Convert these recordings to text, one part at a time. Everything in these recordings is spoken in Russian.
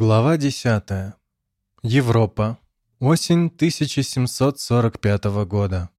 Глава 10. Европа. Осень 1745 года.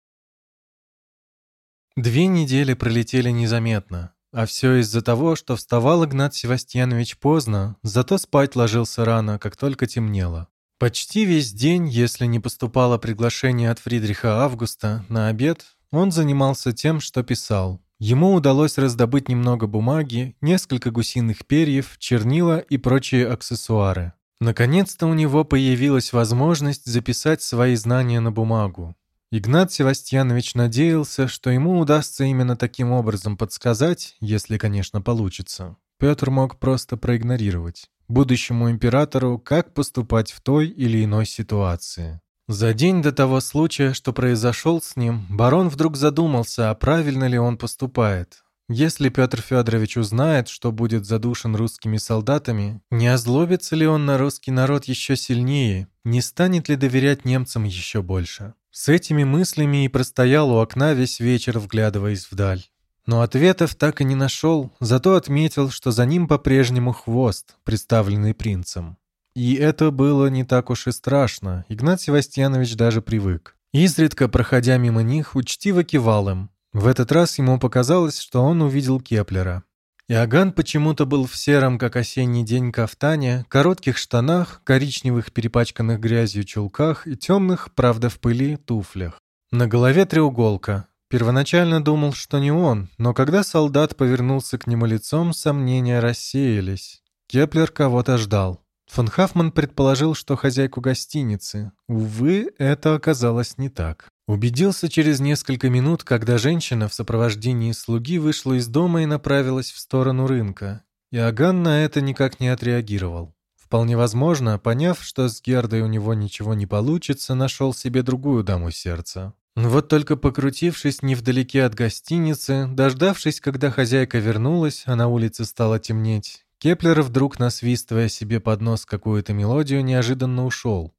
Две недели пролетели незаметно, а все из-за того, что вставал Игнат Севастьянович поздно, зато спать ложился рано, как только темнело. Почти весь день, если не поступало приглашение от Фридриха Августа на обед, он занимался тем, что писал. Ему удалось раздобыть немного бумаги, несколько гусиных перьев, чернила и прочие аксессуары. Наконец-то у него появилась возможность записать свои знания на бумагу. Игнат Севастьянович надеялся, что ему удастся именно таким образом подсказать, если, конечно, получится. Петр мог просто проигнорировать будущему императору, как поступать в той или иной ситуации. За день до того случая, что произошел с ним, барон вдруг задумался, а правильно ли он поступает. Если Петр Федорович узнает, что будет задушен русскими солдатами, не озлобится ли он на русский народ еще сильнее, не станет ли доверять немцам еще больше. С этими мыслями и простоял у окна весь вечер, вглядываясь вдаль. Но ответов так и не нашел, зато отметил, что за ним по-прежнему хвост, представленный принцем. И это было не так уж и страшно, Игнат Севастьянович даже привык. Изредка, проходя мимо них, учтиво кивал им. В этот раз ему показалось, что он увидел Кеплера. Иоганн почему-то был в сером, как осенний день, кафтане, коротких штанах, коричневых перепачканных грязью чулках и темных, правда в пыли, туфлях. На голове треуголка. Первоначально думал, что не он, но когда солдат повернулся к нему лицом, сомнения рассеялись. Кеплер кого-то ждал. Фон Хаффман предположил, что хозяйку гостиницы. Увы, это оказалось не так. Убедился через несколько минут, когда женщина в сопровождении слуги вышла из дома и направилась в сторону рынка. Иоганн на это никак не отреагировал. Вполне возможно, поняв, что с Гердой у него ничего не получится, нашел себе другую даму сердца. Вот только покрутившись невдалеке от гостиницы, дождавшись, когда хозяйка вернулась, а на улице стало темнеть, Кеплер вдруг, насвистывая себе под нос какую-то мелодию, неожиданно ушел.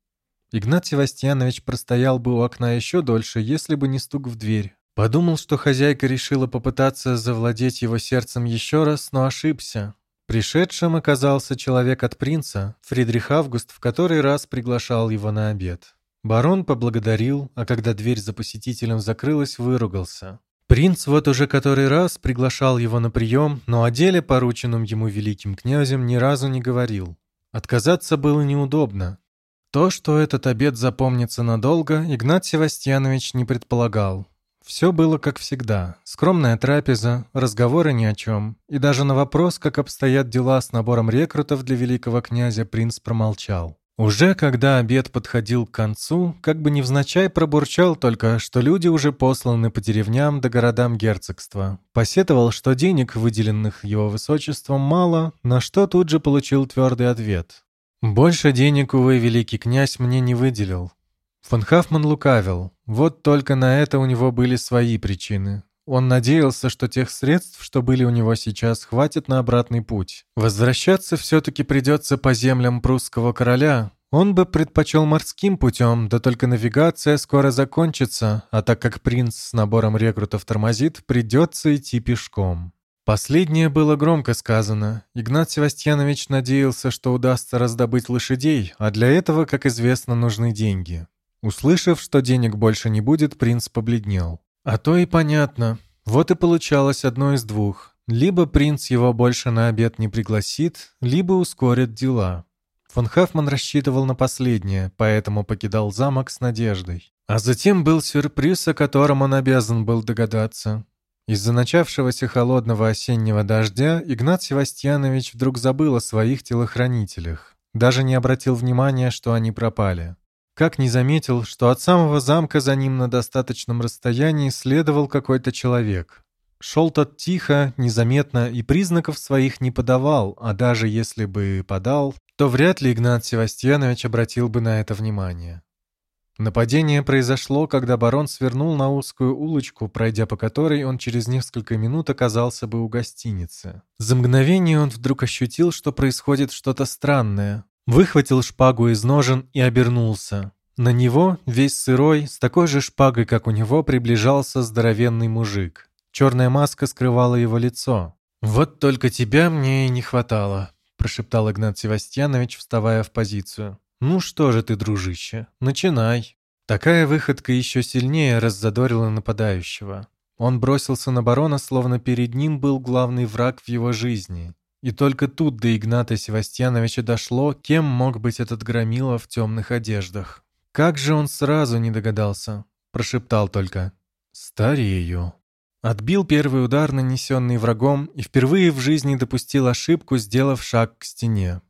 Игнат Севастьянович простоял бы у окна еще дольше, если бы не стук в дверь. Подумал, что хозяйка решила попытаться завладеть его сердцем еще раз, но ошибся. Пришедшим оказался человек от принца, Фридрих Август, в который раз приглашал его на обед. Барон поблагодарил, а когда дверь за посетителем закрылась, выругался. Принц вот уже который раз приглашал его на прием, но о деле, порученном ему великим князем, ни разу не говорил. Отказаться было неудобно. То, что этот обед запомнится надолго, Игнат Севастьянович не предполагал. Все было как всегда. Скромная трапеза, разговоры ни о чем. И даже на вопрос, как обстоят дела с набором рекрутов для великого князя, принц промолчал. Уже когда обед подходил к концу, как бы невзначай пробурчал только, что люди уже посланы по деревням да городам герцогства. Посетовал, что денег, выделенных его высочеством, мало, на что тут же получил твердый ответ. «Больше денег, увы, великий князь мне не выделил». Фон Хафман лукавил. Вот только на это у него были свои причины. Он надеялся, что тех средств, что были у него сейчас, хватит на обратный путь. Возвращаться все-таки придется по землям прусского короля. Он бы предпочел морским путем, да только навигация скоро закончится, а так как принц с набором рекрутов тормозит, придется идти пешком. Последнее было громко сказано. Игнат Севастьянович надеялся, что удастся раздобыть лошадей, а для этого, как известно, нужны деньги. Услышав, что денег больше не будет, принц побледнел. А то и понятно. Вот и получалось одно из двух. Либо принц его больше на обед не пригласит, либо ускорит дела. Фон Хафман рассчитывал на последнее, поэтому покидал замок с надеждой. А затем был сюрприз, о котором он обязан был догадаться. Из-за начавшегося холодного осеннего дождя Игнат Севастьянович вдруг забыл о своих телохранителях. Даже не обратил внимания, что они пропали. Как не заметил, что от самого замка за ним на достаточном расстоянии следовал какой-то человек. Шел тот тихо, незаметно и признаков своих не подавал, а даже если бы подал, то вряд ли Игнат Севастьянович обратил бы на это внимание. Нападение произошло, когда барон свернул на узкую улочку, пройдя по которой он через несколько минут оказался бы у гостиницы. За мгновение он вдруг ощутил, что происходит что-то странное. Выхватил шпагу из ножен и обернулся. На него, весь сырой, с такой же шпагой, как у него, приближался здоровенный мужик. Черная маска скрывала его лицо. «Вот только тебя мне и не хватало», — прошептал Игнат Севастьянович, вставая в позицию. «Ну что же ты, дружище, начинай». Такая выходка еще сильнее раззадорила нападающего. Он бросился на барона, словно перед ним был главный враг в его жизни. И только тут до Игната Севастьяновича дошло, кем мог быть этот громила в темных одеждах. Как же он сразу не догадался. Прошептал только «Старею». Отбил первый удар, нанесенный врагом, и впервые в жизни допустил ошибку, сделав шаг к стене.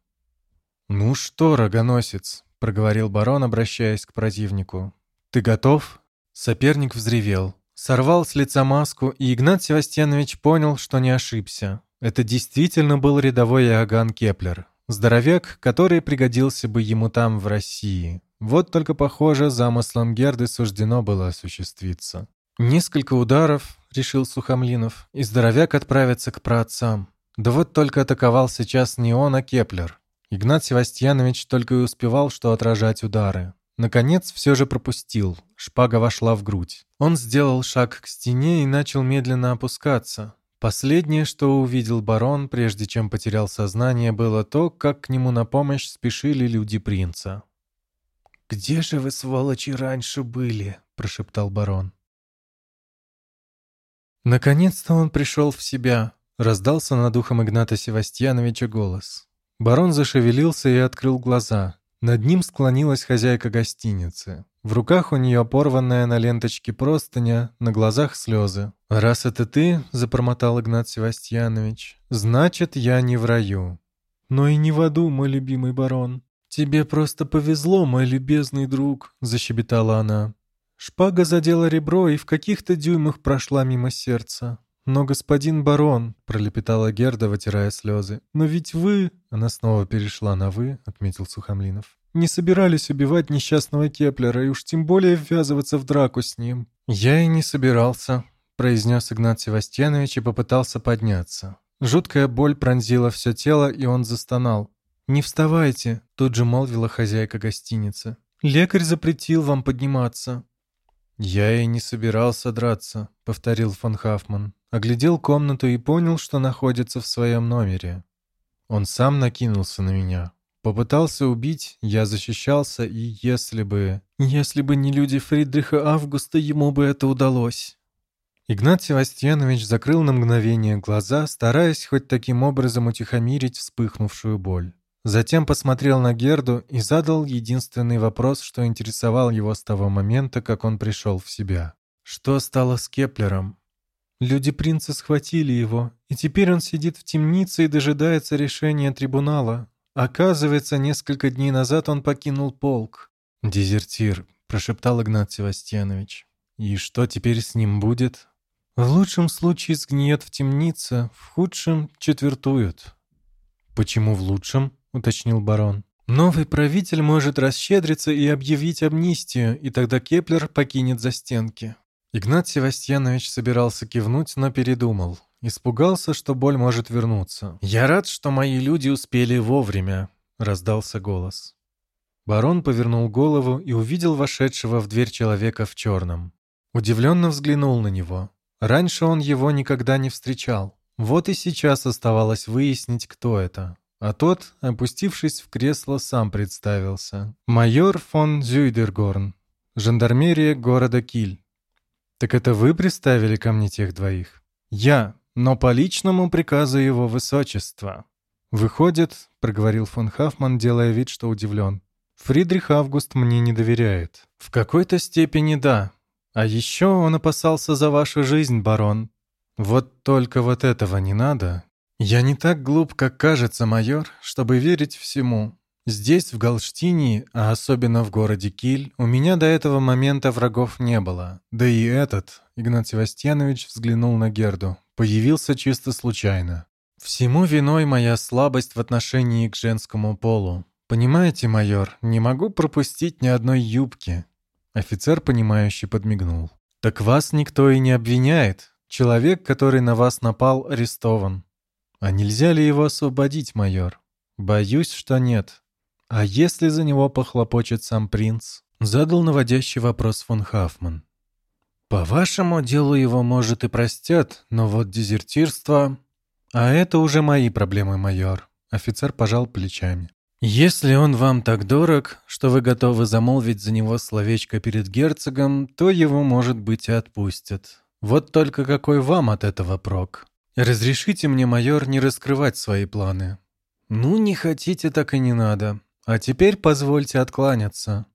«Ну что, рогоносец?» — проговорил барон, обращаясь к противнику. «Ты готов?» Соперник взревел. Сорвал с лица маску, и Игнат Севастьянович понял, что не ошибся. Это действительно был рядовой Иоганн Кеплер. Здоровяк, который пригодился бы ему там, в России. Вот только, похоже, замыслом Герды суждено было осуществиться. Несколько ударов, решил Сухомлинов, и здоровяк отправится к праотцам. Да вот только атаковал сейчас не он, а Кеплер. Игнат Севастьянович только и успевал, что отражать удары. Наконец, все же пропустил. Шпага вошла в грудь. Он сделал шаг к стене и начал медленно опускаться. Последнее, что увидел барон, прежде чем потерял сознание, было то, как к нему на помощь спешили люди принца. «Где же вы, сволочи, раньше были?» — прошептал барон. Наконец-то он пришел в себя. Раздался над ухом Игната Севастьяновича голос. Барон зашевелился и открыл глаза. Над ним склонилась хозяйка гостиницы. В руках у нее порванная на ленточке простыня, на глазах слезы. «Раз это ты», — запромотал Игнат Севастьянович, — «значит, я не в раю». «Но и не в аду, мой любимый барон». «Тебе просто повезло, мой любезный друг», — защебетала она. Шпага задела ребро и в каких-то дюймах прошла мимо сердца. «Но, господин барон», — пролепетала Герда, вытирая слезы, — «но ведь вы...» — она снова перешла на «вы», — отметил Сухомлинов. «Не собирались убивать несчастного Кеплера и уж тем более ввязываться в драку с ним». «Я и не собирался», — произнес Игнат Севастьянович и попытался подняться. Жуткая боль пронзила все тело, и он застонал. «Не вставайте», — тут же молвила хозяйка гостиницы. «Лекарь запретил вам подниматься. «Я и не собирался драться», — повторил фон Хафман. Оглядел комнату и понял, что находится в своем номере. Он сам накинулся на меня. Попытался убить, я защищался, и если бы... Если бы не люди Фридриха Августа, ему бы это удалось. Игнат Севастьянович закрыл на мгновение глаза, стараясь хоть таким образом утихомирить вспыхнувшую боль. Затем посмотрел на Герду и задал единственный вопрос, что интересовал его с того момента, как он пришел в себя. Что стало с Кеплером? Люди принца схватили его, и теперь он сидит в темнице и дожидается решения трибунала. Оказывается, несколько дней назад он покинул полк. «Дезертир», — прошептал Игнат Севастьянович. «И что теперь с ним будет?» «В лучшем случае сгниет в темнице, в худшем — четвертуют». «Почему в лучшем?» — уточнил барон. «Новый правитель может расщедриться и объявить амнистию, и тогда Кеплер покинет застенки». Игнат Севастьянович собирался кивнуть, но передумал. Испугался, что боль может вернуться. «Я рад, что мои люди успели вовремя», — раздался голос. Барон повернул голову и увидел вошедшего в дверь человека в черном. Удивленно взглянул на него. Раньше он его никогда не встречал. Вот и сейчас оставалось выяснить, кто это. А тот, опустившись в кресло, сам представился. «Майор фон Зюйдергорн, жандармерия города Киль». «Так это вы приставили ко мне тех двоих?» «Я, но по личному приказу его высочества». «Выходит», — проговорил фон Хафман, делая вид, что удивлен, «Фридрих Август мне не доверяет». «В какой-то степени да. А еще он опасался за вашу жизнь, барон. Вот только вот этого не надо, «Я не так глуп, как кажется, майор, чтобы верить всему. Здесь, в Галштинии, а особенно в городе Киль, у меня до этого момента врагов не было. Да и этот, Игнат Севастьянович взглянул на Герду, появился чисто случайно. Всему виной моя слабость в отношении к женскому полу. Понимаете, майор, не могу пропустить ни одной юбки». Офицер, понимающий, подмигнул. «Так вас никто и не обвиняет. Человек, который на вас напал, арестован. «А нельзя ли его освободить, майор?» «Боюсь, что нет. А если за него похлопочет сам принц?» Задал наводящий вопрос фон Хафман. «По вашему делу его, может, и простят, но вот дезертирство...» «А это уже мои проблемы, майор», — Офицер пожал плечами. «Если он вам так дорог, что вы готовы замолвить за него словечко перед герцогом, то его, может быть, и отпустят. Вот только какой вам от этого прок? Разрешите мне, майор, не раскрывать свои планы». «Ну, не хотите, так и не надо. А теперь позвольте откланяться».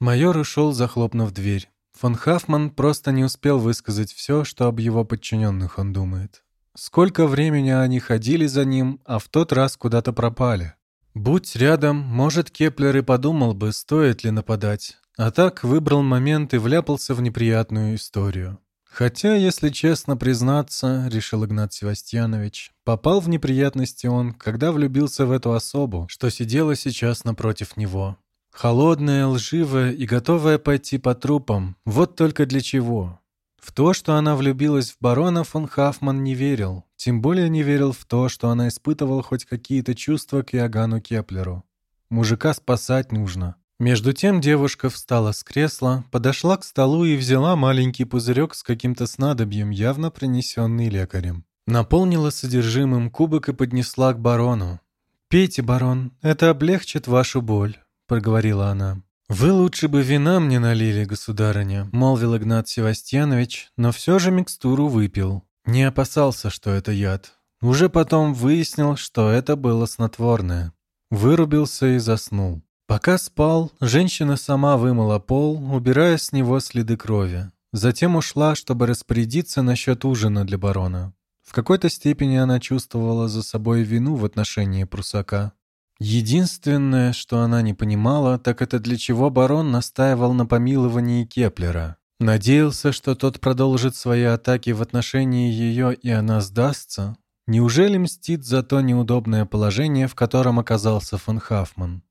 Майор ушел, захлопнув дверь. Фон Хафман просто не успел высказать все, что об его подчиненных он думает. Сколько времени они ходили за ним, а в тот раз куда-то пропали. Будь рядом, может, Кеплер и подумал бы, стоит ли нападать. А так выбрал момент и вляпался в неприятную историю. Хотя, если честно признаться, решил Игнат Севастьянович, попал в неприятности он, когда влюбился в эту особу, что сидела сейчас напротив него. Холодная, лживая и готовая пойти по трупам. Вот только для чего. В то, что она влюбилась в барона, фон Хафман не верил. Тем более не верил в то, что она испытывала хоть какие-то чувства к Иоганну Кеплеру. Мужика спасать нужно. Между тем девушка встала с кресла, подошла к столу и взяла маленький пузырек с каким-то снадобьем, явно принесенный лекарем. Наполнила содержимым кубок и поднесла к барону. «Пейте, барон, это облегчит вашу боль», — проговорила она. «Вы лучше бы вина мне налили, государыня», — молвил Игнат Севастьянович, но все же микстуру выпил. Не опасался, что это яд. Уже потом выяснил, что это было снотворное. Вырубился и заснул. Пока спал, женщина сама вымыла пол, убирая с него следы крови. Затем ушла, чтобы распорядиться насчет ужина для барона. В какой-то степени она чувствовала за собой вину в отношении прусака. Единственное, что она не понимала, так это для чего барон настаивал на помиловании Кеплера. Надеялся, что тот продолжит свои атаки в отношении ее, и она сдастся? Неужели мстит за то неудобное положение, в котором оказался фон Хафман?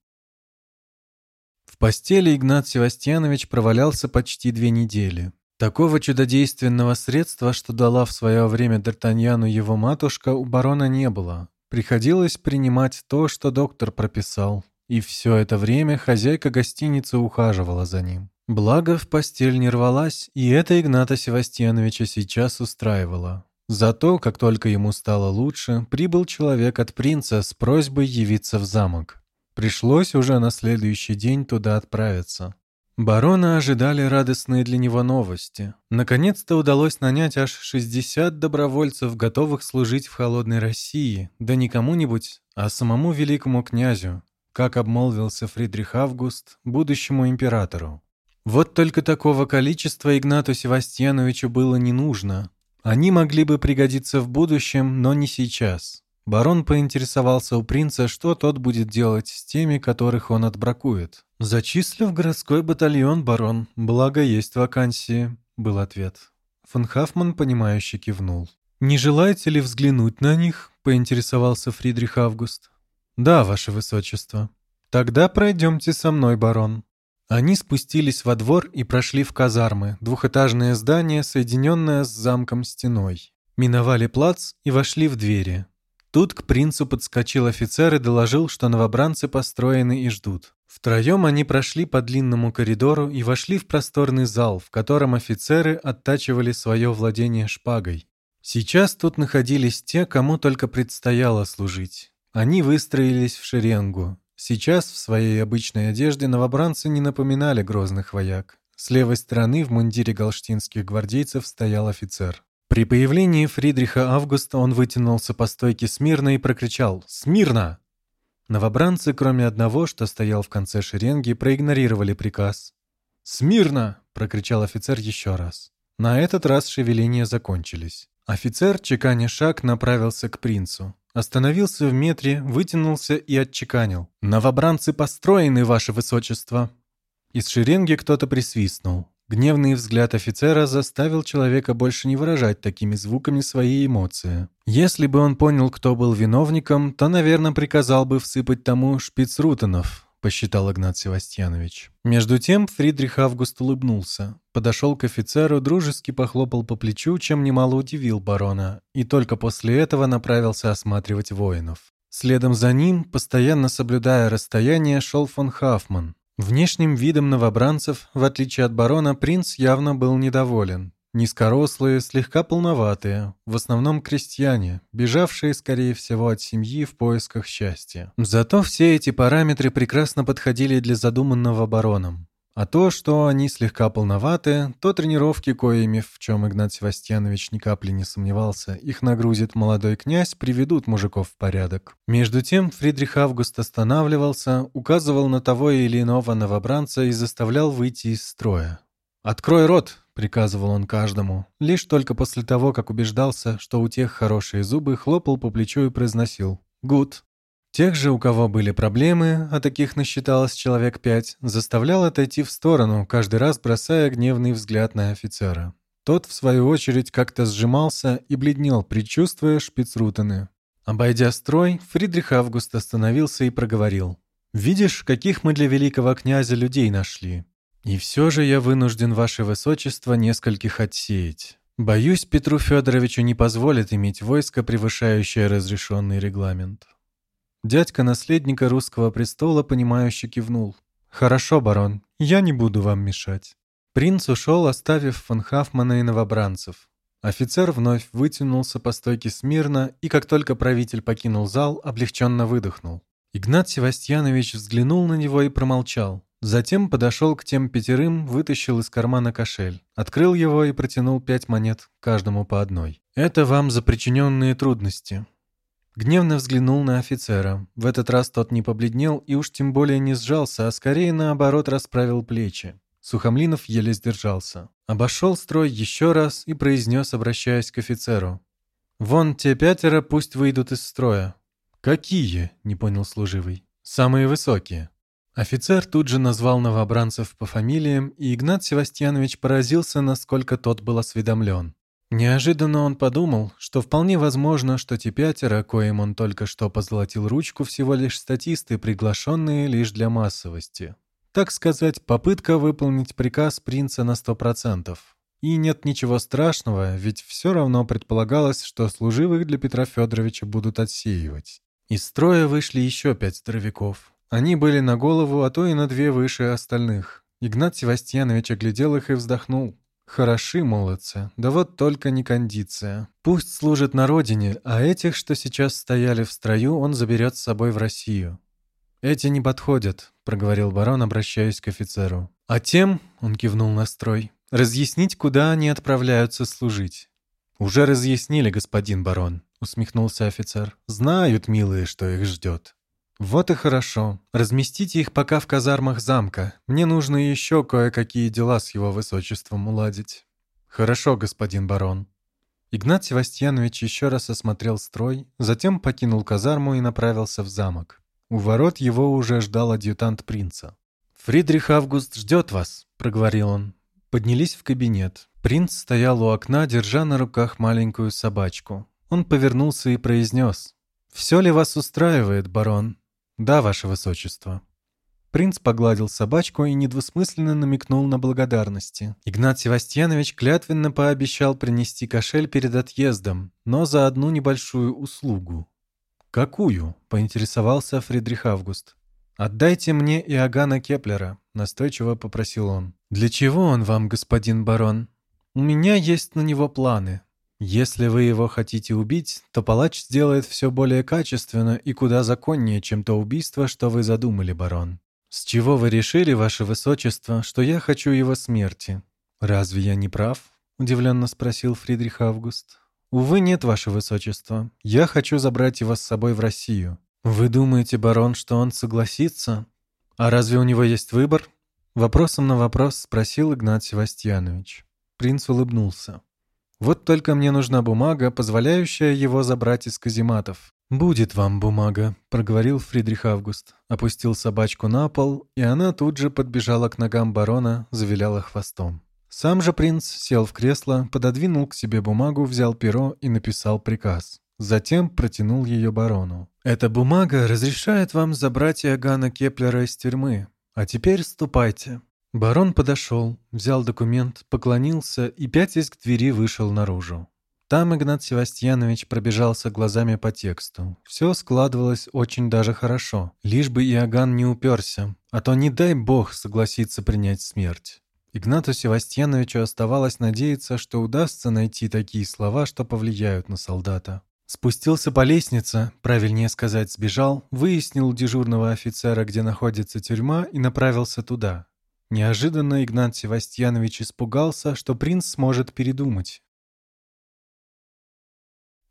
Постели Игнат Севастьянович провалялся почти две недели. Такого чудодейственного средства, что дала в свое время Д'Артаньяну его матушка, у барона не было. Приходилось принимать то, что доктор прописал. И все это время хозяйка гостиницы ухаживала за ним. Благо, в постель не рвалась, и это Игната Севастьяновича сейчас устраивало. Зато, как только ему стало лучше, прибыл человек от принца с просьбой явиться в замок. Пришлось уже на следующий день туда отправиться. Барона ожидали радостные для него новости. Наконец-то удалось нанять аж 60 добровольцев, готовых служить в холодной России, да не кому-нибудь, а самому великому князю, как обмолвился Фридрих Август, будущему императору. Вот только такого количества Игнату Севастьяновичу было не нужно. Они могли бы пригодиться в будущем, но не сейчас. Барон поинтересовался у принца, что тот будет делать с теми, которых он отбракует. «Зачислю в городской батальон, барон, благо есть вакансии», — был ответ. Фон Хафман, понимающе кивнул. «Не желаете ли взглянуть на них?» — поинтересовался Фридрих Август. «Да, ваше высочество». «Тогда пройдемте со мной, барон». Они спустились во двор и прошли в казармы, двухэтажное здание, соединенное с замком стеной. Миновали плац и вошли в двери. Тут к принцу подскочил офицер и доложил, что новобранцы построены и ждут. Втроем они прошли по длинному коридору и вошли в просторный зал, в котором офицеры оттачивали свое владение шпагой. Сейчас тут находились те, кому только предстояло служить. Они выстроились в шеренгу. Сейчас в своей обычной одежде новобранцы не напоминали грозных вояк. С левой стороны в мундире галштинских гвардейцев стоял офицер. При появлении Фридриха Августа он вытянулся по стойке смирно и прокричал «Смирно!». Новобранцы, кроме одного, что стоял в конце шеренги, проигнорировали приказ. «Смирно!» — прокричал офицер еще раз. На этот раз шевеления закончились. Офицер, чеканя шаг, направился к принцу. Остановился в метре, вытянулся и отчеканил. «Новобранцы построены, ваше высочество!» Из шеренги кто-то присвистнул. Гневный взгляд офицера заставил человека больше не выражать такими звуками свои эмоции. Если бы он понял, кто был виновником, то, наверное, приказал бы всыпать тому шпицрутенов, посчитал Игнат Севастьянович. Между тем Фридрих Август улыбнулся, подошел к офицеру, дружески похлопал по плечу, чем немало удивил барона, и только после этого направился осматривать воинов. Следом за ним, постоянно соблюдая расстояние, шел фон Хафман. Внешним видом новобранцев, в отличие от барона, принц явно был недоволен. Низкорослые, слегка полноватые, в основном крестьяне, бежавшие, скорее всего, от семьи в поисках счастья. Зато все эти параметры прекрасно подходили для задуманного бароном. А то, что они слегка полноваты, то тренировки, коими, в чем Игнат Севастьянович ни капли не сомневался, их нагрузит молодой князь, приведут мужиков в порядок. Между тем Фридрих Август останавливался, указывал на того или иного новобранца и заставлял выйти из строя. «Открой рот!» — приказывал он каждому. Лишь только после того, как убеждался, что у тех хорошие зубы, хлопал по плечу и произносил «Гуд». Тех же, у кого были проблемы, а таких насчиталось человек пять, заставлял отойти в сторону, каждый раз бросая гневный взгляд на офицера. Тот, в свою очередь, как-то сжимался и бледнел, предчувствуя шпицрутены. Обойдя строй, Фридрих Август остановился и проговорил. «Видишь, каких мы для великого князя людей нашли. И все же я вынужден, ваше высочество, нескольких отсеять. Боюсь, Петру Федоровичу не позволит иметь войско, превышающее разрешенный регламент». Дядька наследника русского престола, понимающе кивнул. «Хорошо, барон, я не буду вам мешать». Принц ушел, оставив фон Хафмана и новобранцев. Офицер вновь вытянулся по стойке смирно, и как только правитель покинул зал, облегченно выдохнул. Игнат Севастьянович взглянул на него и промолчал. Затем подошел к тем пятерым, вытащил из кармана кошель, открыл его и протянул пять монет, каждому по одной. «Это вам за причиненные трудности. Гневно взглянул на офицера. В этот раз тот не побледнел и уж тем более не сжался, а скорее наоборот расправил плечи. Сухомлинов еле сдержался. Обошел строй еще раз и произнес, обращаясь к офицеру. «Вон те пятеро пусть выйдут из строя». «Какие?» — не понял служивый. «Самые высокие». Офицер тут же назвал новобранцев по фамилиям, и Игнат Севастьянович поразился, насколько тот был осведомлен. Неожиданно он подумал, что вполне возможно, что те пятеро, коим он только что позолотил ручку, всего лишь статисты, приглашенные лишь для массовости. Так сказать, попытка выполнить приказ принца на сто процентов. И нет ничего страшного, ведь все равно предполагалось, что служивых для Петра Федоровича будут отсеивать. Из строя вышли еще пять здоровяков. Они были на голову, а то и на две выше остальных. Игнат Севастьянович оглядел их и вздохнул. Хороши молодцы, да вот только не кондиция. Пусть служит на родине, а этих, что сейчас стояли в строю, он заберет с собой в Россию. «Эти не подходят», — проговорил барон, обращаясь к офицеру. «А тем», — он кивнул на строй, — «разъяснить, куда они отправляются служить». «Уже разъяснили, господин барон», — усмехнулся офицер. «Знают, милые, что их ждет». «Вот и хорошо. Разместите их пока в казармах замка. Мне нужно еще кое-какие дела с его высочеством уладить». «Хорошо, господин барон». Игнат Севастьянович еще раз осмотрел строй, затем покинул казарму и направился в замок. У ворот его уже ждал адъютант принца. «Фридрих Август ждет вас», — проговорил он. Поднялись в кабинет. Принц стоял у окна, держа на руках маленькую собачку. Он повернулся и произнес. «Все ли вас устраивает, барон?» «Да, ваше высочество». Принц погладил собачку и недвусмысленно намекнул на благодарности. Игнат Севастьянович клятвенно пообещал принести кошель перед отъездом, но за одну небольшую услугу. «Какую?» — поинтересовался Фридрих Август. «Отдайте мне Иоганна Кеплера», — настойчиво попросил он. «Для чего он вам, господин барон?» «У меня есть на него планы. Если вы его хотите убить, то палач сделает все более качественно и куда законнее, чем то убийство, что вы задумали, барон. С чего вы решили, ваше высочество, что я хочу его смерти? Разве я не прав? Удивленно спросил Фридрих Август. Увы, нет, ваше высочество. Я хочу забрать его с собой в Россию. Вы думаете, барон, что он согласится? А разве у него есть выбор? Вопросом на вопрос спросил Игнат Севастьянович. Принц улыбнулся. Вот только мне нужна бумага, позволяющая его забрать из казематов. «Будет вам бумага», — проговорил Фридрих Август. Опустил собачку на пол, и она тут же подбежала к ногам барона, завиляла хвостом. Сам же принц сел в кресло, пододвинул к себе бумагу, взял перо и написал приказ. Затем протянул ее барону. «Эта бумага разрешает вам забрать Иоганна Кеплера из тюрьмы. А теперь ступайте. Барон подошел, взял документ, поклонился и, пятясь к двери, вышел наружу. Там Игнат Севастьянович пробежался глазами по тексту. Все складывалось очень даже хорошо, лишь бы Иоганн не уперся, а то не дай бог согласиться принять смерть. Игнату Севастьяновичу оставалось надеяться, что удастся найти такие слова, что повлияют на солдата. Спустился по лестнице, правильнее сказать, сбежал, выяснил у дежурного офицера, где находится тюрьма, и направился туда. Неожиданно Игнат Севастьянович испугался, что принц сможет передумать.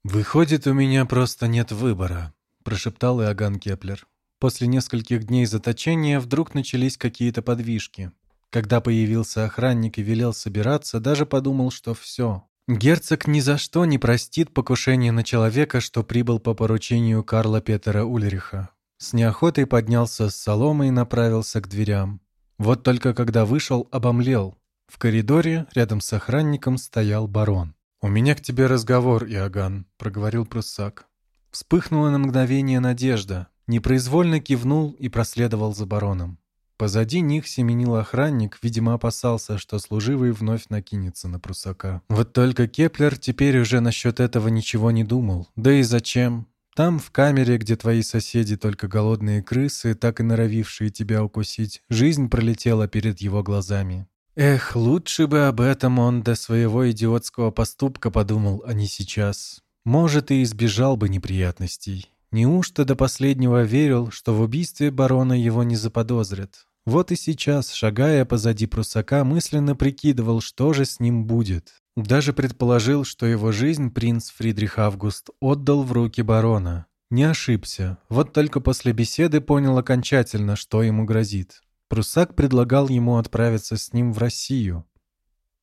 «Выходит, у меня просто нет выбора», — прошептал Иоганн Кеплер. После нескольких дней заточения вдруг начались какие-то подвижки. Когда появился охранник и велел собираться, даже подумал, что все. Герцог ни за что не простит покушение на человека, что прибыл по поручению Карла Петера Ульриха. С неохотой поднялся с соломы и направился к дверям. Вот только когда вышел, обомлел. В коридоре рядом с охранником стоял барон. «У меня к тебе разговор, Иоганн», — проговорил пруссак. Вспыхнула на мгновение надежда. Непроизвольно кивнул и проследовал за бароном. Позади них семенил охранник, видимо, опасался, что служивый вновь накинется на прусака. Вот только Кеплер теперь уже насчет этого ничего не думал. Да и зачем? Там, в камере, где твои соседи только голодные крысы, так и норовившие тебя укусить, жизнь пролетела перед его глазами. Эх, лучше бы об этом он до своего идиотского поступка подумал, а не сейчас. Может, и избежал бы неприятностей. Неужто до последнего верил, что в убийстве барона его не заподозрят? Вот и сейчас, шагая позади прусака, мысленно прикидывал, что же с ним будет. Даже предположил, что его жизнь принц Фридрих Август отдал в руки барона. Не ошибся. Вот только после беседы понял окончательно, что ему грозит. Прусак предлагал ему отправиться с ним в Россию.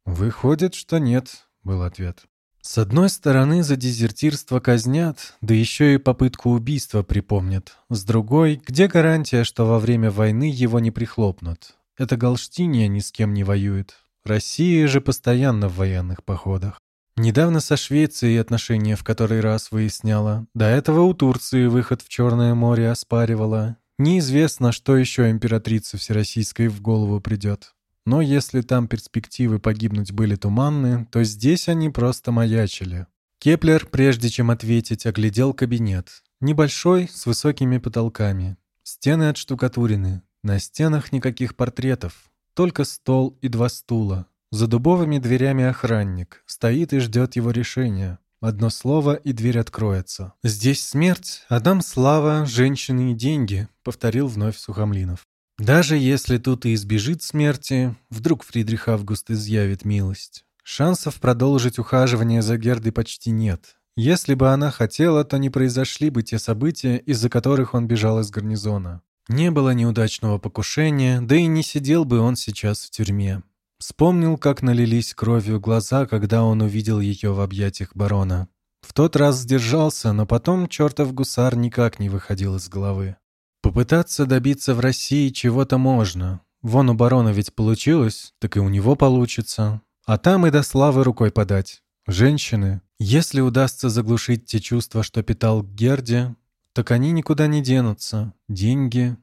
«Выходит, что нет», — был ответ. С одной стороны, за дезертирство казнят, да еще и попытку убийства припомнят. С другой, где гарантия, что во время войны его не прихлопнут? Это Галштиния ни с кем не воюет. Россия же постоянно в военных походах. Недавно со Швецией отношения в который раз выясняла. До этого у Турции выход в Черное море оспаривала. Неизвестно, что еще императрице Всероссийской в голову придет. Но если там перспективы погибнуть были туманны, то здесь они просто маячили. Кеплер, прежде чем ответить, оглядел кабинет. Небольшой, с высокими потолками. Стены отштукатурены. На стенах никаких портретов. Только стол и два стула. За дубовыми дверями охранник. Стоит и ждет его решения. Одно слово, и дверь откроется. «Здесь смерть, а там слава, женщины и деньги», — повторил вновь Сухомлинов. Даже если тут и избежит смерти, вдруг Фридрих Август изъявит милость. Шансов продолжить ухаживание за Гердой почти нет. Если бы она хотела, то не произошли бы те события, из-за которых он бежал из гарнизона. Не было неудачного покушения, да и не сидел бы он сейчас в тюрьме. Вспомнил, как налились кровью глаза, когда он увидел ее в объятиях барона. В тот раз сдержался, но потом чертов гусар никак не выходил из головы. Попытаться добиться в России чего-то можно. Вон у барона ведь получилось, так и у него получится. А там и до славы рукой подать. Женщины. Если удастся заглушить те чувства, что питал Герде, так они никуда не денутся. Деньги.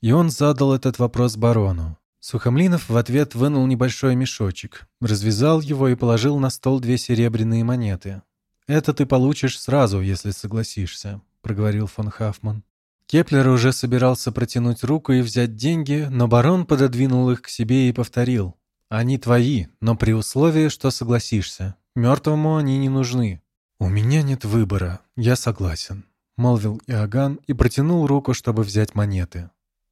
И он задал этот вопрос барону. Сухомлинов в ответ вынул небольшой мешочек, развязал его и положил на стол две серебряные монеты. «Это ты получишь сразу, если согласишься», — проговорил фон Хафман. Кеплер уже собирался протянуть руку и взять деньги, но барон пододвинул их к себе и повторил. «Они твои, но при условии, что согласишься. Мертвому они не нужны». «У меня нет выбора, я согласен», — молвил Иоганн и протянул руку, чтобы взять монеты.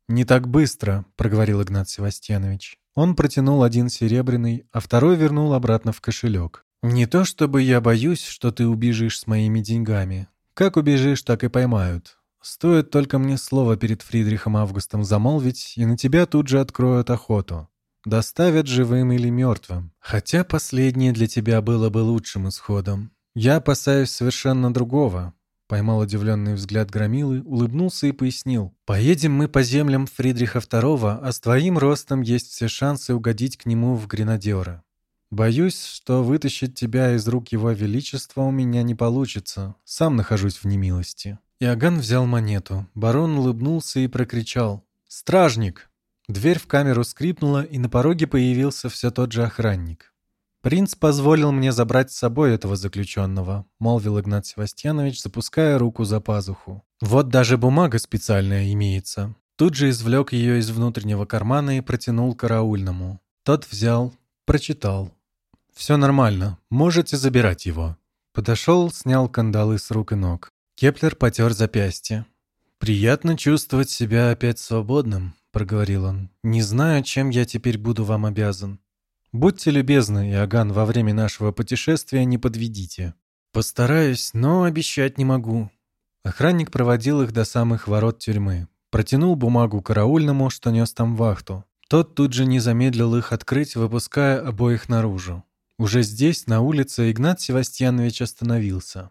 «Не так быстро», — проговорил Игнат Севастьянович. Он протянул один серебряный, а второй вернул обратно в кошелек. «Не то чтобы я боюсь, что ты убежишь с моими деньгами. Как убежишь, так и поймают. Стоит только мне слово перед Фридрихом Августом замолвить, и на тебя тут же откроют охоту. Доставят живым или мертвым. Хотя последнее для тебя было бы лучшим исходом. Я опасаюсь совершенно другого. Поймал удивленный взгляд Громилы, улыбнулся и пояснил. «Поедем мы по землям Фридриха II, а с твоим ростом есть все шансы угодить к нему в гренадеры. Боюсь, что вытащить тебя из рук его величества у меня не получится. Сам нахожусь в немилости». Иоганн взял монету. Барон улыбнулся и прокричал. «Стражник!» Дверь в камеру скрипнула, и на пороге появился все тот же охранник. «Принц позволил мне забрать с собой этого заключенного», — молвил Игнат Севастьянович, запуская руку за пазуху. «Вот даже бумага специальная имеется». Тут же извлек ее из внутреннего кармана и протянул караульному. Тот взял, прочитал. «Все нормально, можете забирать его». Подошел, снял кандалы с рук и ног. Кеплер потер запястье. «Приятно чувствовать себя опять свободным», — проговорил он. «Не знаю, чем я теперь буду вам обязан. Будьте любезны, Иоганн, во время нашего путешествия не подведите». «Постараюсь, но обещать не могу». Охранник проводил их до самых ворот тюрьмы. Протянул бумагу караульному, что нес там вахту. Тот тут же не замедлил их открыть, выпуская обоих наружу. Уже здесь, на улице, Игнат Севастьянович остановился.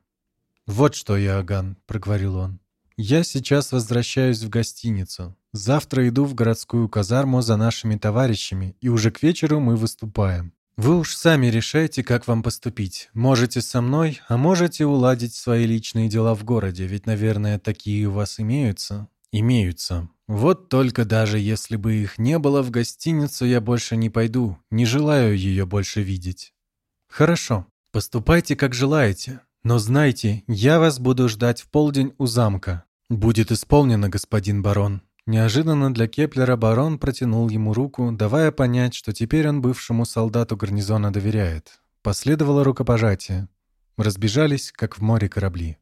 «Вот что, Иоганн», — проговорил он. «Я сейчас возвращаюсь в гостиницу. Завтра иду в городскую казарму за нашими товарищами, и уже к вечеру мы выступаем. Вы уж сами решайте, как вам поступить. Можете со мной, а можете уладить свои личные дела в городе, ведь, наверное, такие у вас имеются имеются. Вот только даже если бы их не было в гостиницу, я больше не пойду, не желаю ее больше видеть. Хорошо, поступайте как желаете, но знайте, я вас буду ждать в полдень у замка. Будет исполнено, господин барон. Неожиданно для Кеплера барон протянул ему руку, давая понять, что теперь он бывшему солдату гарнизона доверяет. Последовало рукопожатие. Разбежались, как в море корабли.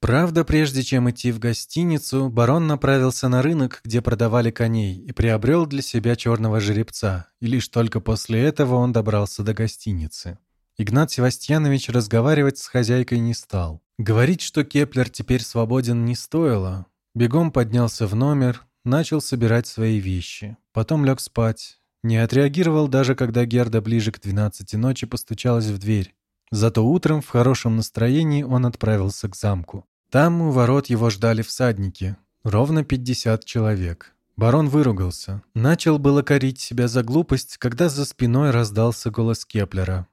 Правда, прежде чем идти в гостиницу, барон направился на рынок, где продавали коней, и приобрел для себя черного жеребца, и лишь только после этого он добрался до гостиницы. Игнат Севастьянович разговаривать с хозяйкой не стал. Говорить, что Кеплер теперь свободен, не стоило. Бегом поднялся в номер, начал собирать свои вещи. Потом лег спать. Не отреагировал даже, когда Герда ближе к 12 ночи постучалась в дверь. Зато утром в хорошем настроении он отправился к замку. Там у ворот его ждали всадники, ровно 50 человек. Барон выругался. Начал было корить себя за глупость, когда за спиной раздался голос Кеплера.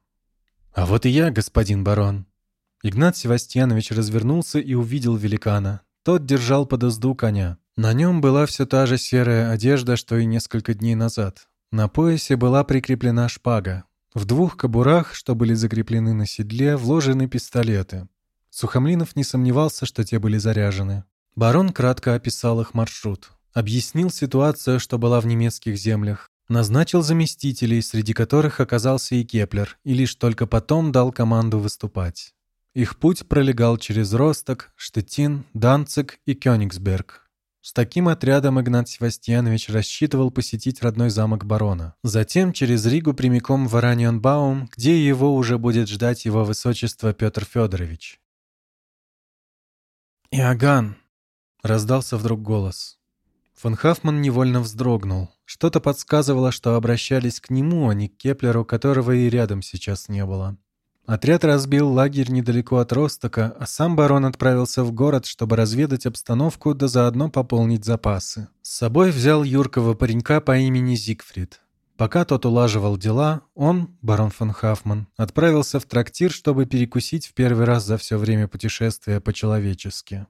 «А вот и я, господин барон». Игнат Севастьянович развернулся и увидел великана. Тот держал под узду коня. На нем была все та же серая одежда, что и несколько дней назад. На поясе была прикреплена шпага. В двух кобурах, что были закреплены на седле, вложены пистолеты. Сухомлинов не сомневался, что те были заряжены. Барон кратко описал их маршрут. Объяснил ситуацию, что была в немецких землях. Назначил заместителей, среди которых оказался и Кеплер, и лишь только потом дал команду выступать. Их путь пролегал через Росток, Штетин, Данциг и Кёнигсберг. С таким отрядом Игнат Севастьянович рассчитывал посетить родной замок барона. Затем через Ригу прямиком в в Ораниенбаум, где его уже будет ждать его высочество Петр Федорович. «Иоганн!» — раздался вдруг голос. Фон Хафман невольно вздрогнул. Что-то подсказывало, что обращались к нему, а не к Кеплеру, которого и рядом сейчас не было. Отряд разбил лагерь недалеко от Ростока, а сам барон отправился в город, чтобы разведать обстановку да заодно пополнить запасы. С собой взял юркого паренька по имени Зигфрид. Пока тот улаживал дела, он, барон фон Хафман, отправился в трактир, чтобы перекусить в первый раз за все время путешествия по-человечески.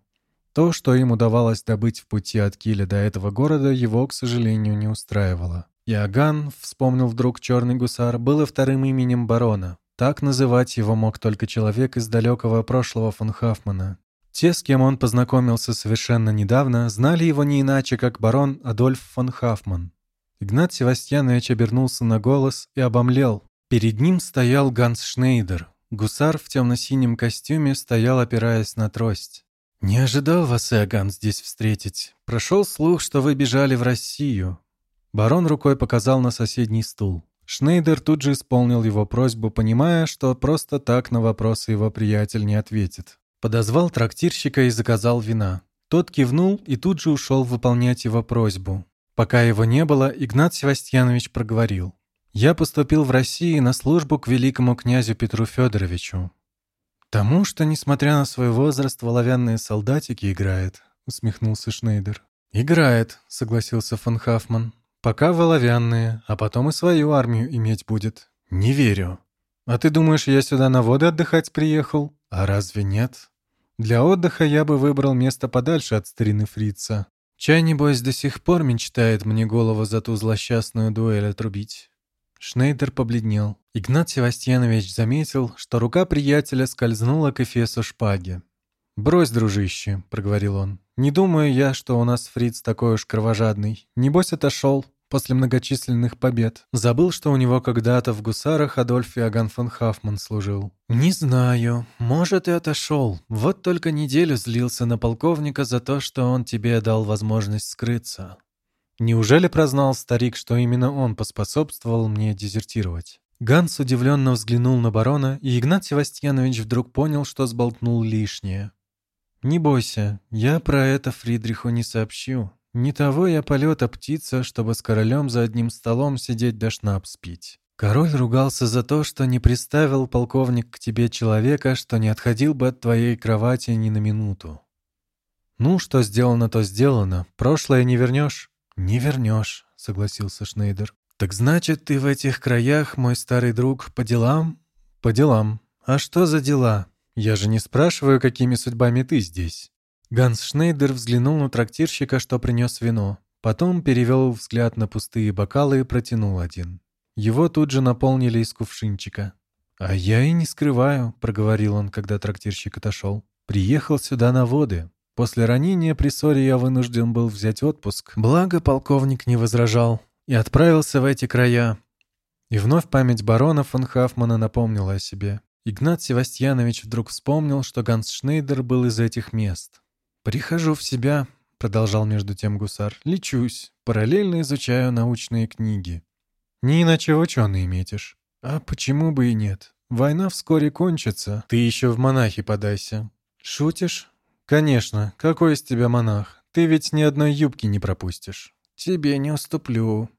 То, что им удавалось добыть в пути от Киля до этого города, его, к сожалению, не устраивало. Иоганн, вспомнил вдруг черный гусар, было вторым именем барона. Так называть его мог только человек из далекого прошлого фон Хафмана. Те, с кем он познакомился совершенно недавно, знали его не иначе, как барон Адольф фон Хафман. Игнат Севастьянович обернулся на голос и обомлел. Перед ним стоял Ганс Шнейдер. Гусар в темно-синем костюме стоял, опираясь на трость. «Не ожидал вас, Иоганн, здесь встретить. Прошел слух, что вы бежали в Россию». Барон рукой показал на соседний стул. Шнейдер тут же исполнил его просьбу, понимая, что просто так на вопросы его приятель не ответит. Подозвал трактирщика и заказал вина. Тот кивнул и тут же ушел выполнять его просьбу. Пока его не было, Игнат Севастьянович проговорил. «Я поступил в России на службу к великому князю Петру Федоровичу». «Тому, что, несмотря на свой возраст, в солдатики играет», — усмехнулся Шнейдер. «Играет», — согласился фон Хафман. «Пока в оловянные, а потом и свою армию иметь будет». «Не верю». «А ты думаешь, я сюда на воды отдыхать приехал? А разве нет?» «Для отдыха я бы выбрал место подальше от старины фрица. Чай, небось, до сих пор мечтает мне голову за ту злосчастную дуэль отрубить. Шнейдер побледнел. Игнат Севастьянович заметил, что рука приятеля скользнула к эфесу шпаги. «Брось, дружище», — проговорил он. «Не думаю я, что у нас фриц такой уж кровожадный. Небось отошел. После многочисленных побед. Забыл, что у него когда-то в гусарах Адольф Иоганн фон Хафман служил. «Не знаю. Может, и отошел. Вот только неделю злился на полковника за то, что он тебе дал возможность скрыться. Неужели прознал старик, что именно он поспособствовал мне дезертировать?» Ганс удивленно взглянул на барона, и Игнат Севастьянович вдруг понял, что сболтнул лишнее. «Не бойся, я про это Фридриху не сообщу. Не того я полета птица, чтобы с королем за одним столом сидеть да шнапс пить». Король ругался за то, что не приставил полковник к тебе человека, что не отходил бы от твоей кровати ни на минуту. «Ну, что сделано, то сделано. Прошлое не вернешь?» «Не вернешь», — согласился Шнейдер. «Так значит, ты в этих краях, мой старый друг, по делам?» «По делам. А что за дела? Я же не спрашиваю, какими судьбами ты здесь». Ганс Шнейдер взглянул на трактирщика, что принес вино. Потом перевел взгляд на пустые бокалы и протянул один. Его тут же наполнили из кувшинчика. «А я и не скрываю», — проговорил он, когда трактирщик отошел. «Приехал сюда на воды. После ранения при ссоре я вынужден был взять отпуск. Благо полковник не возражал и отправился в эти края. И вновь память барона фон Хафмана напомнила о себе. Игнат Севастьянович вдруг вспомнил, что Ганс Шнейдер был из этих мест. «Прихожу в себя», — продолжал между тем гусар, — «лечусь, параллельно изучаю научные книги». «Не иначе в ученые метишь». «А почему бы и нет? Война вскоре кончится, ты еще в монахи подайся». «Шутишь?» «Конечно. Какой из тебя монах? Ты ведь ни одной юбки не пропустишь». «Тебе не уступлю»,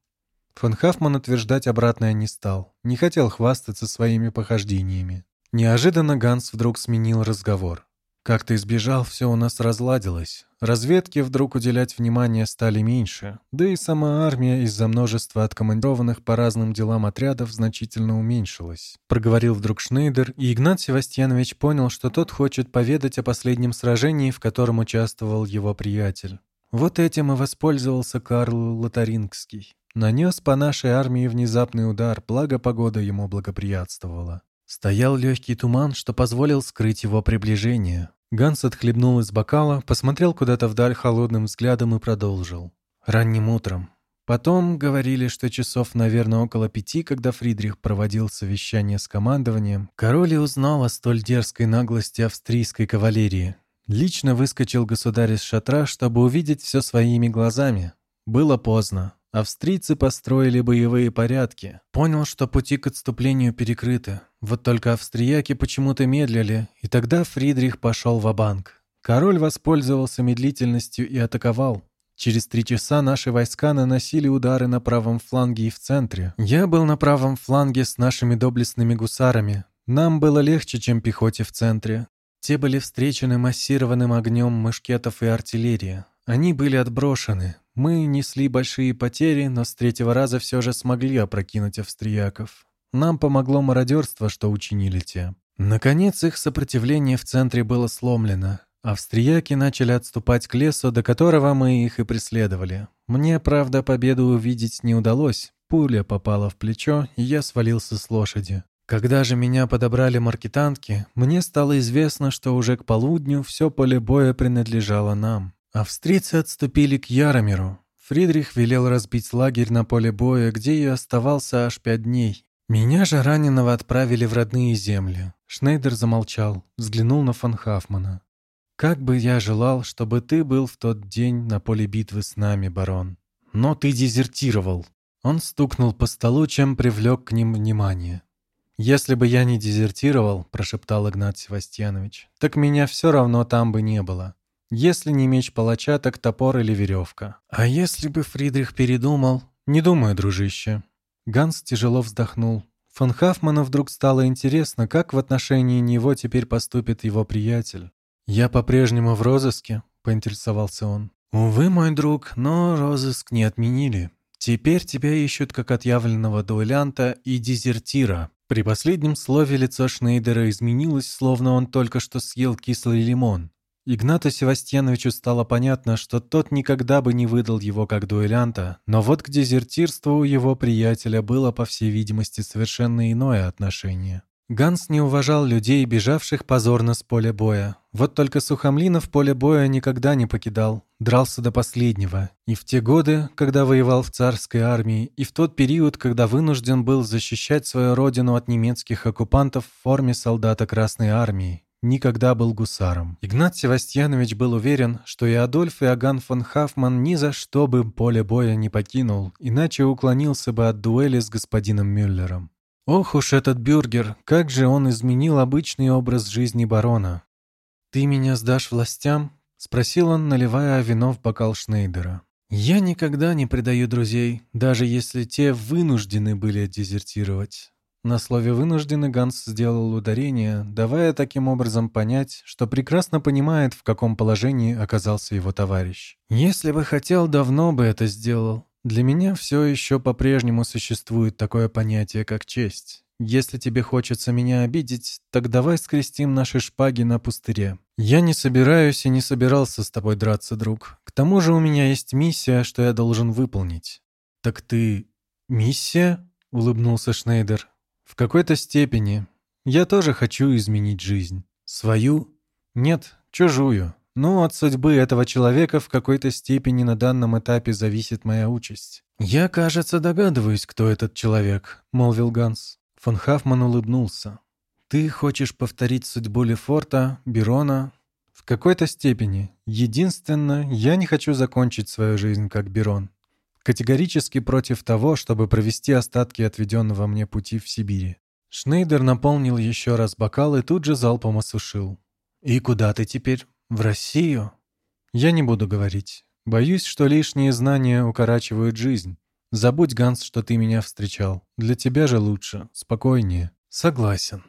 Фон Хафман утверждать обратное не стал, не хотел хвастаться своими похождениями. Неожиданно Ганс вдруг сменил разговор. Как-то избежал, все у нас разладилось. Разведке вдруг уделять внимание стали меньше, да и сама армия из-за множества откомандированных по разным делам отрядов значительно уменьшилась. Проговорил вдруг Шнейдер, и Игнат Севастьянович понял, что тот хочет поведать о последнем сражении, в котором участвовал его приятель. Вот этим и воспользовался Карл Лотарингский. Нанес по нашей армии внезапный удар, благо погода ему благоприятствовала. Стоял легкий туман, что позволил скрыть его приближение. Ганс отхлебнул из бокала, посмотрел куда-то вдаль холодным взглядом и продолжил. Ранним утром. Потом говорили, что часов, наверное, около пяти, когда Фридрих проводил совещание с командованием, король и узнал о столь дерзкой наглости австрийской кавалерии. Лично выскочил государь из шатра, чтобы увидеть все своими глазами. Было поздно. Австрийцы построили боевые порядки. Понял, что пути к отступлению перекрыты. Вот только австрияки почему-то медлили, и тогда Фридрих пошел в банк Король воспользовался медлительностью и атаковал. Через три часа наши войска наносили удары на правом фланге и в центре. Я был на правом фланге с нашими доблестными гусарами. Нам было легче, чем пехоте в центре. Те были встречены массированным огнем мушкетов и артиллерии. Они были отброшены. Мы несли большие потери, но с третьего раза все же смогли опрокинуть австрияков. Нам помогло мародерство, что учинили те. Наконец, их сопротивление в центре было сломлено. Австрияки начали отступать к лесу, до которого мы их и преследовали. Мне, правда, победу увидеть не удалось. Пуля попала в плечо, и я свалился с лошади. Когда же меня подобрали маркетантки, мне стало известно, что уже к полудню все поле боя принадлежало нам. Австрийцы отступили к Яромиру. Фридрих велел разбить лагерь на поле боя, где и оставался аж пять дней. Меня же раненого отправили в родные земли. Шнейдер замолчал, взглянул на фон Хафмана. «Как бы я желал, чтобы ты был в тот день на поле битвы с нами, барон. Но ты дезертировал». Он стукнул по столу, чем привлек к ним внимание. «Если бы я не дезертировал», — прошептал Игнат Севастьянович, «так меня все равно там бы не было. Если не меч палача, так топор или веревка. А если бы Фридрих передумал? Не думаю, дружище. Ганс тяжело вздохнул. Фон Хафману вдруг стало интересно, как в отношении него теперь поступит его приятель. «Я по-прежнему в розыске?» — поинтересовался он. «Увы, мой друг, но розыск не отменили. Теперь тебя ищут как отъявленного дуэлянта и дезертира». При последнем слове лицо Шнейдера изменилось, словно он только что съел кислый лимон. Игнату Севастьяновичу стало понятно, что тот никогда бы не выдал его как дуэлянта, но вот к дезертирству у его приятеля было, по всей видимости, совершенно иное отношение. Ганс не уважал людей, бежавших позорно с поля боя. Вот только Сухомлинов поле боя никогда не покидал, дрался до последнего. И в те годы, когда воевал в царской армии, и в тот период, когда вынужден был защищать свою родину от немецких оккупантов в форме солдата Красной армии, никогда был гусаром. Игнат Севастьянович был уверен, что и Адольф Иоганн фон Хафман ни за что бы поле боя не покинул, иначе уклонился бы от дуэли с господином Мюллером. Ох уж этот бюргер, как же он изменил обычный образ жизни барона. «Ты меня сдашь властям?» — спросил он, наливая вино в бокал Шнейдера. «Я никогда не предаю друзей, даже если те вынуждены были дезертировать». На слове «вынуждены» Ганс сделал ударение, давая таким образом понять, что прекрасно понимает, в каком положении оказался его товарищ. «Если бы хотел, давно бы это сделал. Для меня все еще по-прежнему существует такое понятие, как честь. Если тебе хочется меня обидеть, так давай скрестим наши шпаги на пустыре. Я не собираюсь и не собирался с тобой драться, друг. К тому же у меня есть миссия, что я должен выполнить». «Так ты... миссия?» — улыбнулся Шнейдер. «В какой-то степени. Я тоже хочу изменить жизнь. Свою? Нет, чужую. Но от судьбы этого человека в какой-то степени на данном этапе зависит моя участь. «Я, кажется, догадываюсь, кто этот человек», — молвил Ганс. Фон Хафман улыбнулся. «Ты хочешь повторить судьбу Лефорта, Берона?» «В какой-то степени. Единственное, я не хочу закончить свою жизнь как Берон. Категорически против того, чтобы провести остатки отведенного мне пути в Сибири». Шнейдер наполнил еще раз бокал и тут же залпом осушил. «И куда ты теперь?» «В Россию?» «Я не буду говорить. Боюсь, что лишние знания укорачивают жизнь. Забудь, Ганс, что ты меня встречал. Для тебя же лучше, спокойнее». «Согласен».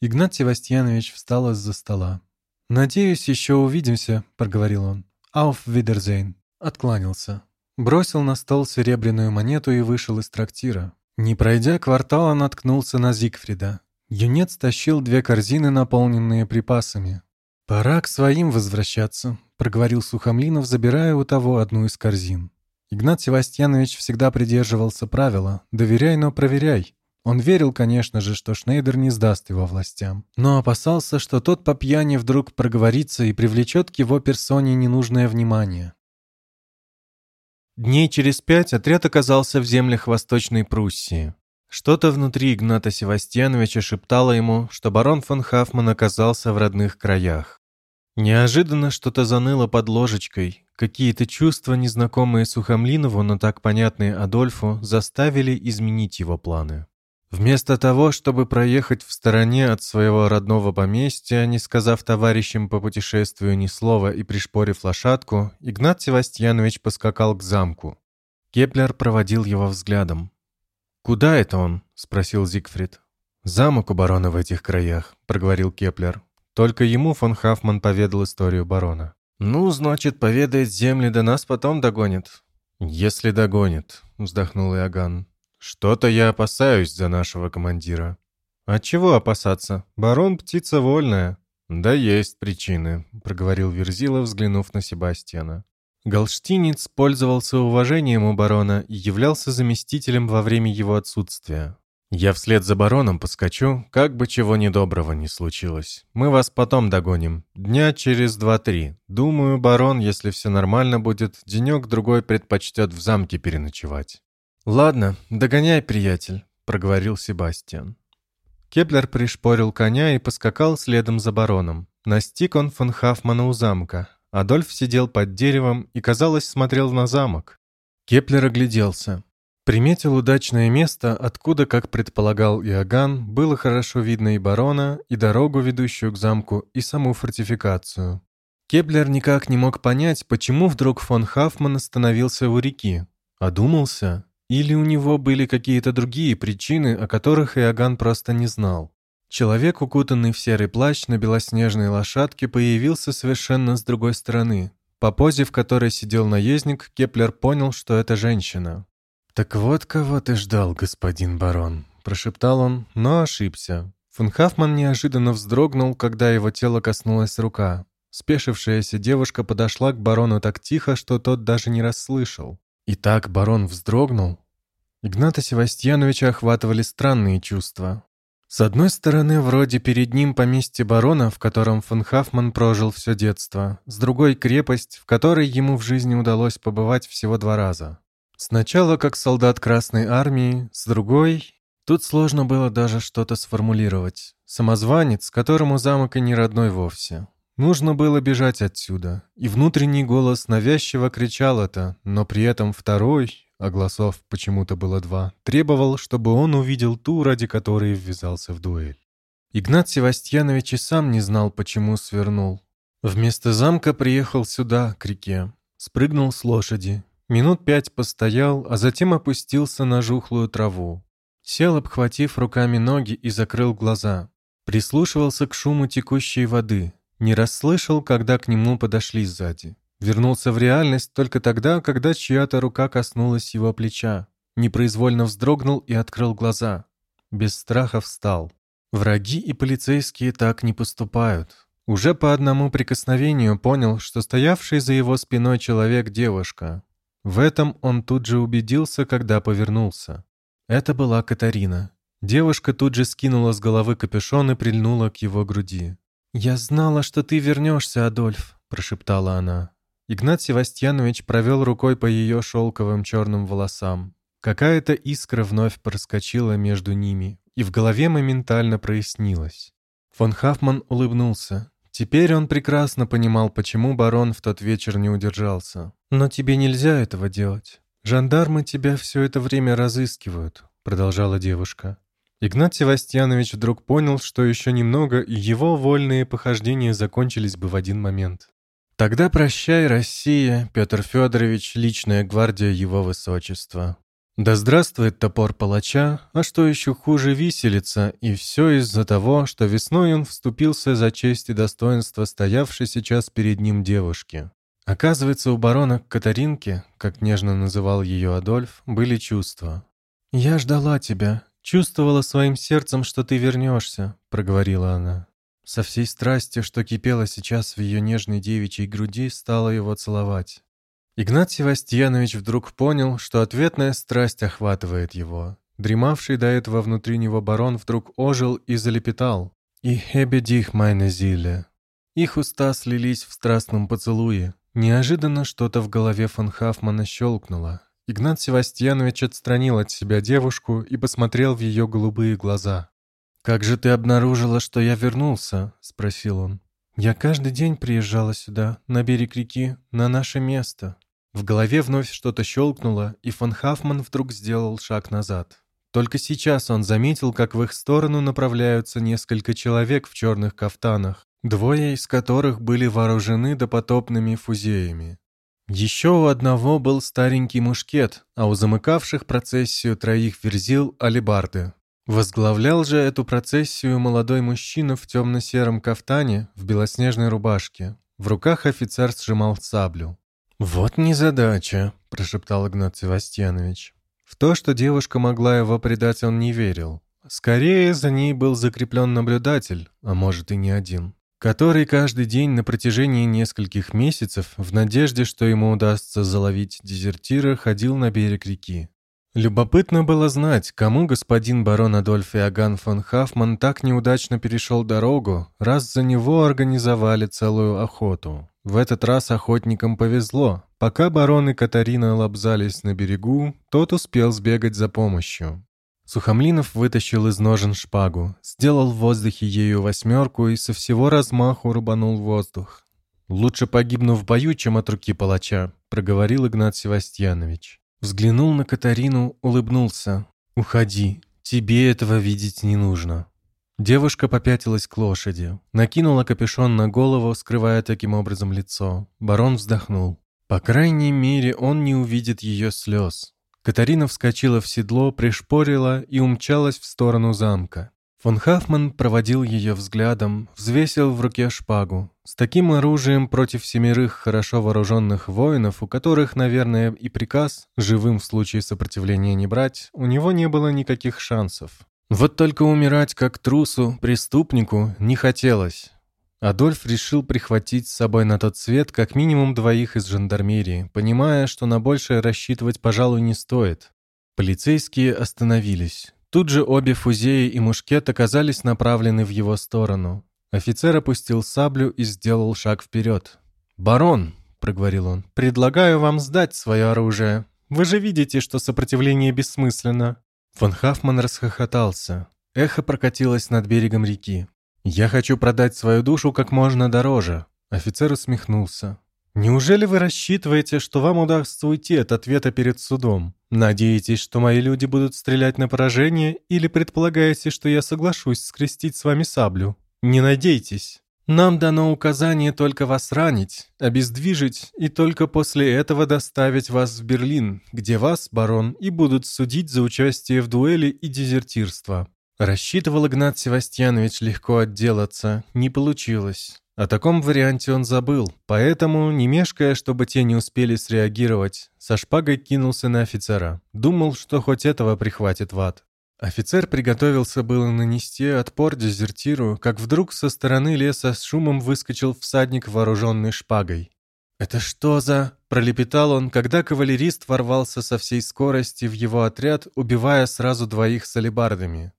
Игнат Севастьянович встал из-за стола. «Надеюсь, еще увидимся», — проговорил он. «Ауф Видерзейн». Откланялся. Бросил на стол серебряную монету и вышел из трактира. Не пройдя квартала, наткнулся на Зигфрида. Юнец тащил две корзины, наполненные припасами. «Пора к своим возвращаться», — проговорил Сухомлинов, забирая у того одну из корзин. Игнат Севастьянович всегда придерживался правила «доверяй, но проверяй». Он верил, конечно же, что Шнейдер не сдаст его властям, но опасался, что тот по пьяни вдруг проговорится и привлечет к его персоне ненужное внимание. Дней через пять отряд оказался в землях Восточной Пруссии. Что-то внутри Игната Севастьяновича шептало ему, что барон фон Хафман оказался в родных краях. Неожиданно что-то заныло под ложечкой. Какие-то чувства, незнакомые Сухомлинову, но так понятные Адольфу, заставили изменить его планы. Вместо того, чтобы проехать в стороне от своего родного поместья, не сказав товарищам по путешествию ни слова и пришпорив лошадку, Игнат Севастьянович поскакал к замку. Кеплер проводил его взглядом. «Куда это он?» — спросил Зигфрид. «Замок у барона в этих краях», — проговорил Кеплер. Только ему фон Хафман поведал историю барона. «Ну, значит, проведает земли, да нас потом догонит». «Если догонит», — вздохнул Иоганн. «Что-то я опасаюсь за нашего командира». «А чего опасаться? Барон — птица вольная». «Да есть причины», — проговорил Верзила, взглянув на Себастьяна. Галштинец пользовался уважением у барона и являлся заместителем во время его отсутствия. «Я вслед за бароном поскочу, как бы чего недоброго не случилось. Мы вас потом догоним. Дня через два-три. Думаю, барон, если все нормально будет, денек-другой предпочтет в замке переночевать». «Ладно, догоняй, приятель», — проговорил Себастьян. Кеплер пришпорил коня и поскакал следом за бароном. Настиг он фон Хафмана у замка. Адольф сидел под деревом и, казалось, смотрел на замок. Кеплер огляделся. Приметил удачное место, откуда, как предполагал Иоганн, было хорошо видно и барона, и дорогу, ведущую к замку, и саму фортификацию. Кеплер никак не мог понять, почему вдруг фон Хафман остановился у реки. Одумался? Или у него были какие-то другие причины, о которых Иоганн просто не знал? Человек, укутанный в серый плащ на белоснежной лошадке, появился совершенно с другой стороны. По позе, в которой сидел наездник, Кеплер понял, что это женщина. «Так вот кого ты ждал, господин барон», — прошептал он, но ошибся. Фон Хафман неожиданно вздрогнул, когда его тела коснулась рука. Спешившаяся девушка подошла к барону так тихо, что тот даже не расслышал. И так барон вздрогнул. Игната Севастьяновича охватывали странные чувства. С одной стороны, вроде перед ним поместье барона, в котором фон Хафман прожил все детство, с другой — крепость, в которой ему в жизни удалось побывать всего два раза. Сначала как солдат Красной Армии, с другой... Тут сложно было даже что-то сформулировать. Самозванец, которому замок и не родной вовсе. Нужно было бежать отсюда, и внутренний голос навязчиво кричал это, но при этом второй, а голосов почему-то было два, требовал, чтобы он увидел ту, ради которой ввязался в дуэль. Игнат Севастьянович и сам не знал, почему свернул. Вместо замка приехал сюда, к реке. Спрыгнул с лошади. Минут пять постоял, а затем опустился на жухлую траву. Сел, обхватив руками ноги и закрыл глаза. Прислушивался к шуму текущей воды. Не расслышал, когда к нему подошли сзади. Вернулся в реальность только тогда, когда чья-то рука коснулась его плеча. Непроизвольно вздрогнул и открыл глаза. Без страха встал. Враги и полицейские так не поступают. Уже по одному прикосновению понял, что стоявший за его спиной человек — девушка. В этом он тут же убедился, когда повернулся. Это была Катарина. Девушка тут же скинула с головы капюшон и прильнула к его груди. «Я знала, что ты вернешься, Адольф», — прошептала она. Игнат Севастьянович провел рукой по ее шелковым черным волосам. Какая-то искра вновь проскочила между ними, и в голове моментально прояснилось. Фон Хафман улыбнулся. Теперь он прекрасно понимал, почему барон в тот вечер не удержался. «Но тебе нельзя этого делать. Жандармы тебя все это время разыскивают», — продолжала девушка. Игнат Севастьянович вдруг понял, что еще немного, и его вольные похождения закончились бы в один момент. Тогда прощай, Россия, Петр Федорович, личная гвардия его высочества. Да здравствует топор палача, а что еще хуже виселица, и все из-за того, что весной он вступился за честь и достоинство стоявшей сейчас перед ним девушки. Оказывается, у барона Катаринки, как нежно называл ее Адольф, были чувства. «Я ждала тебя, чувствовала своим сердцем, что ты вернешься», — проговорила она. Со всей страстью, что кипела сейчас в ее нежной девичьей груди, стала его целовать. Игнат Севастьянович вдруг понял, что ответная страсть охватывает его. Дремавший до этого внутри него барон вдруг ожил и залепетал. «И хебедих майна зиле». Их уста слились в страстном поцелуе. Неожиданно что-то в голове фон Хафмана щелкнуло. Игнат Севастьянович отстранил от себя девушку и посмотрел в ее голубые глаза. «Как же ты обнаружила, что я вернулся?» — спросил он. «Я каждый день приезжала сюда, на берег реки, на наше место». В голове вновь что-то щелкнуло, и фон Хафман вдруг сделал шаг назад. Только сейчас он заметил, как в их сторону направляются несколько человек в черных кафтанах, двое из которых были вооружены допотопными фузеями. Еще у одного был старенький мушкет, а у замыкавших процессию троих верзил — алебарды. Возглавлял же эту процессию молодой мужчина в темно-сером кафтане, в белоснежной рубашке. В руках офицер сжимал саблю. «Вот незадача», — прошептал Игнат Севастьянович. В то, что девушка могла его предать, он не верил. Скорее, за ней был закреплен наблюдатель, а может и не один, который каждый день на протяжении нескольких месяцев, в надежде, что ему удастся заловить дезертира, ходил на берег реки. Любопытно было знать, кому господин барон Адольф Иоганн фон Хафман так неудачно перешел дорогу, раз за него организовали целую охоту. В этот раз охотникам повезло. Пока барон и Катарина лобзались на берегу, тот успел сбегать за помощью. Сухомлинов вытащил из ножен шпагу, сделал в воздухе ею восьмерку и со всего размаху рубанул воздух. «Лучше погибну в бою, чем от руки палача», — проговорил Игнат Севастьянович. Взглянул на Катарину, улыбнулся. «Уходи, тебе этого видеть не нужно». Девушка попятилась к лошади, накинула капюшон на голову, скрывая таким образом лицо. Барон вздохнул. По крайней мере, он не увидит ее слез. Катарина вскочила в седло, пришпорила и умчалась в сторону замка. Фон Хафман проводил ее взглядом, взвесил в руке шпагу. С таким оружием против семерых хорошо вооруженных воинов, у которых, наверное, и приказ живым в случае сопротивления не брать, у него не было никаких шансов. Вот только умирать как трусу, преступнику, не хотелось. Адольф решил прихватить с собой на тот свет как минимум двоих из жандармерии, понимая, что на большее рассчитывать, пожалуй, не стоит. Полицейские остановились. Тут же обе фузеи и мушкет оказались направлены в его сторону. Офицер опустил саблю и сделал шаг вперед. «Барон», — проговорил он, — «предлагаю вам сдать свое оружие. Вы же видите, что сопротивление бессмысленно». Фон Хафман расхохотался. Эхо прокатилось над берегом реки. «Я хочу продать свою душу как можно дороже», — офицер усмехнулся. «Неужели вы рассчитываете, что вам удастся уйти от ответа перед судом? Надеетесь, что мои люди будут стрелять на поражение, или предполагаете, что я соглашусь скрестить с вами саблю? Не надейтесь. Нам дано указание только вас ранить, обездвижить и только после этого доставить вас в Берлин, где вас, барон, и будут судить за участие в дуэли и дезертирство. Рассчитывал Игнат Севастьянович легко отделаться, не получилось. О таком варианте он забыл, поэтому, не мешкая, чтобы те не успели среагировать, со шпагой кинулся на офицера. Думал, что хоть этого прихватит в ад. Офицер приготовился было нанести отпор дезертиру, как вдруг со стороны леса с шумом выскочил всадник, вооруженный шпагой. «Это что за...» — пролепетал он, когда кавалерист ворвался со всей скорости в его отряд, убивая сразу двоих с алебардами.